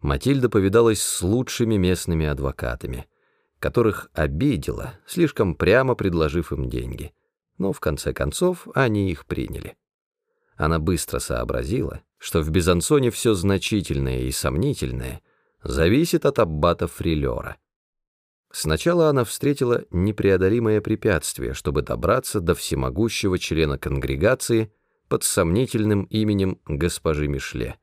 Матильда повидалась с лучшими местными адвокатами, которых обидела, слишком прямо предложив им деньги. Но в конце концов они их приняли. Она быстро сообразила, что в Безансоне все значительное и сомнительное зависит от аббата Фрилера. Сначала она встретила непреодолимое препятствие, чтобы добраться до всемогущего члена конгрегации под сомнительным именем госпожи Мишле.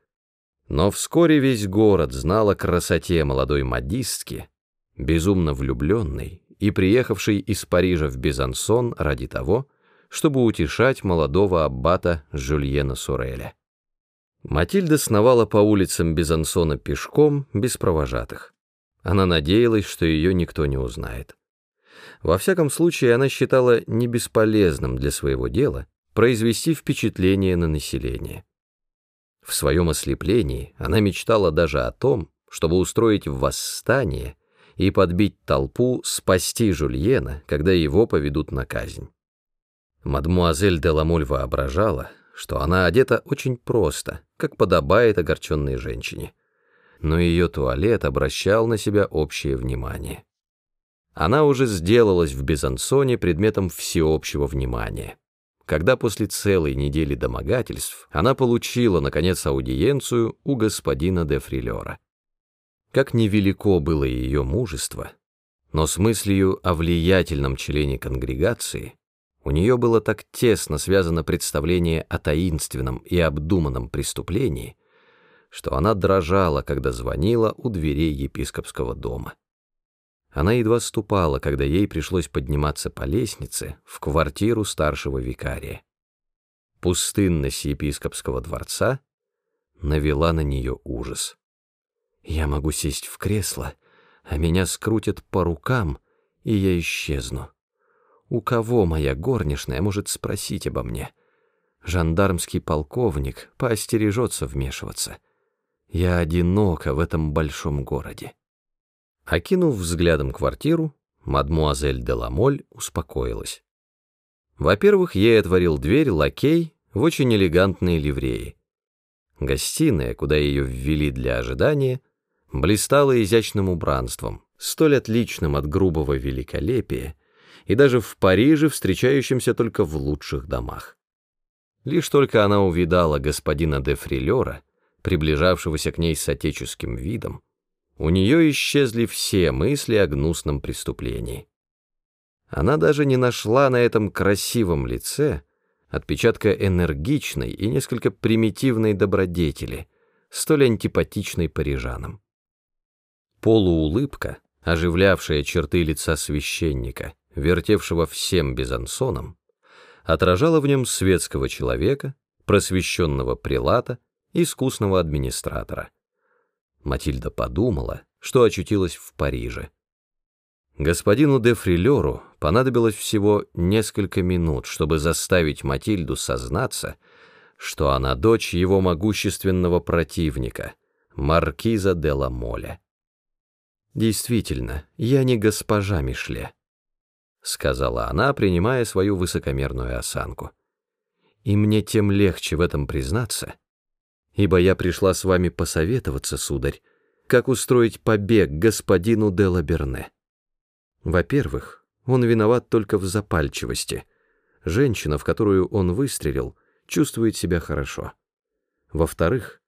Но вскоре весь город знал о красоте молодой модистки, безумно влюбленной и приехавшей из Парижа в Безансон ради того, чтобы утешать молодого аббата Жюльена Суреля. Матильда сновала по улицам Безансона пешком, без провожатых. Она надеялась, что ее никто не узнает. Во всяком случае, она считала не бесполезным для своего дела произвести впечатление на население. В своем ослеплении она мечтала даже о том, чтобы устроить восстание и подбить толпу спасти Жульена, когда его поведут на казнь. Мадмуазель де Ламоль воображала, что она одета очень просто, как подобает огорченной женщине. Но ее туалет обращал на себя общее внимание. Она уже сделалась в Безансоне предметом всеобщего внимания когда после целой недели домогательств она получила, наконец, аудиенцию у господина де Фрилера. Как невелико было ее мужество, но с мыслью о влиятельном члене конгрегации у нее было так тесно связано представление о таинственном и обдуманном преступлении, что она дрожала, когда звонила у дверей епископского дома. Она едва ступала, когда ей пришлось подниматься по лестнице в квартиру старшего викария. Пустынность епископского дворца навела на нее ужас. Я могу сесть в кресло, а меня скрутят по рукам, и я исчезну. У кого моя горничная может спросить обо мне? Жандармский полковник поостережется вмешиваться. Я одинока в этом большом городе. Окинув взглядом квартиру, мадмуазель де Ламоль успокоилась. Во-первых, ей отворил дверь лакей в очень элегантной ливреи. Гостиная, куда ее ввели для ожидания, блистала изящным убранством, столь отличным от грубого великолепия, и даже в Париже встречающимся только в лучших домах. Лишь только она увидала господина де Фрилера, приближавшегося к ней с отеческим видом, у нее исчезли все мысли о гнусном преступлении. Она даже не нашла на этом красивом лице отпечатка энергичной и несколько примитивной добродетели, столь антипатичной парижанам. Полуулыбка, оживлявшая черты лица священника, вертевшего всем безансоном, отражала в нем светского человека, просвещенного прилата, искусного администратора. Матильда подумала, что очутилась в Париже. Господину де Фрилеру понадобилось всего несколько минут, чтобы заставить Матильду сознаться, что она дочь его могущественного противника, маркиза де ла Моле. «Действительно, я не госпожа Мишле», — сказала она, принимая свою высокомерную осанку. «И мне тем легче в этом признаться, — ибо я пришла с вами посоветоваться, сударь, как устроить побег господину де Лаберне. Во-первых, он виноват только в запальчивости. Женщина, в которую он выстрелил, чувствует себя хорошо. Во-вторых,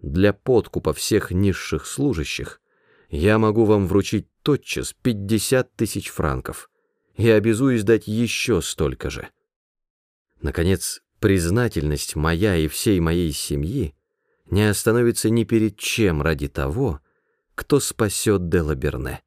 для подкупа всех низших служащих я могу вам вручить тотчас 50 тысяч франков и обязуюсь дать еще столько же. Наконец, признательность моя и всей моей семьи не остановится ни перед чем ради того, кто спасет Делаберне.